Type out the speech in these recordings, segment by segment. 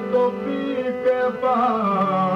Thank you.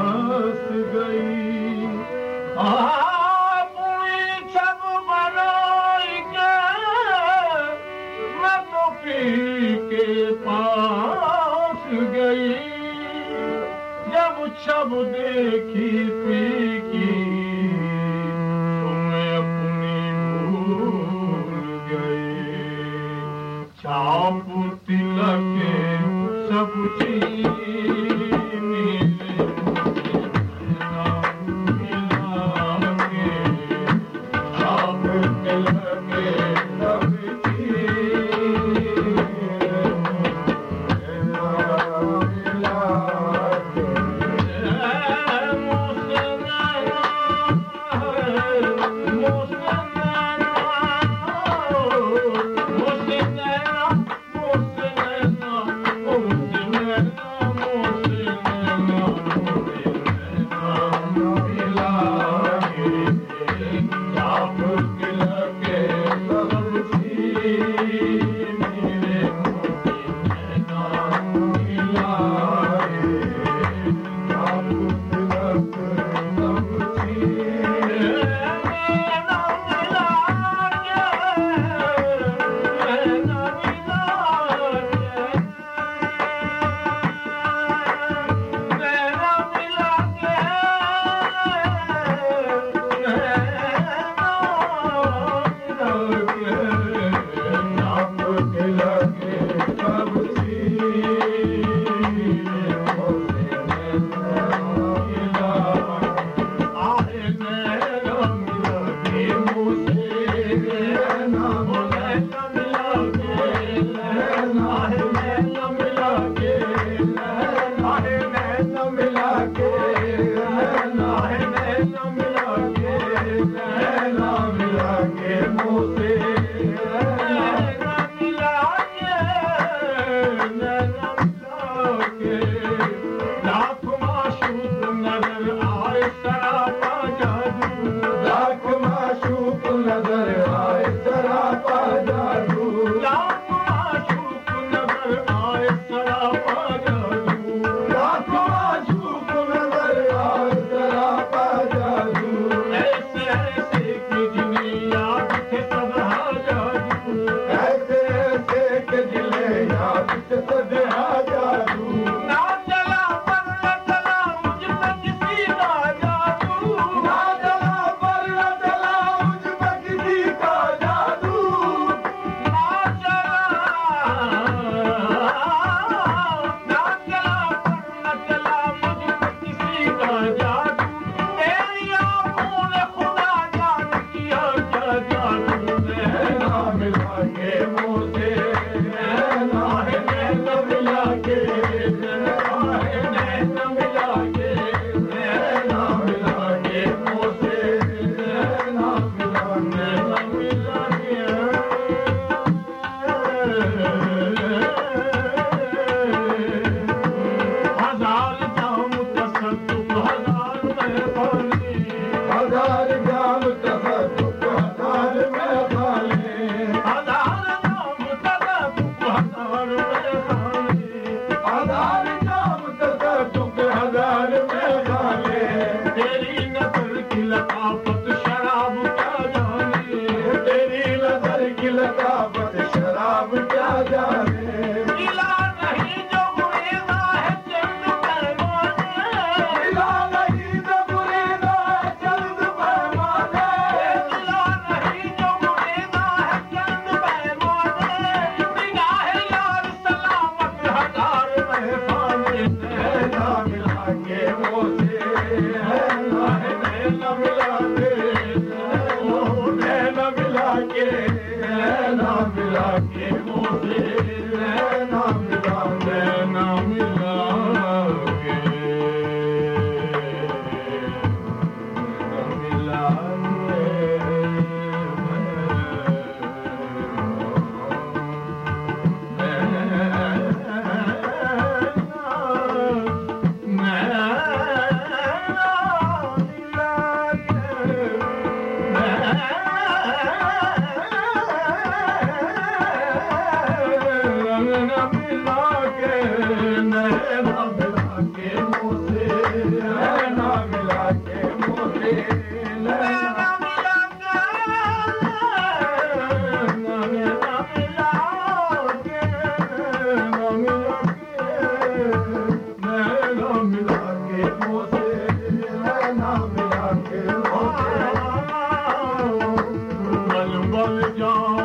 बल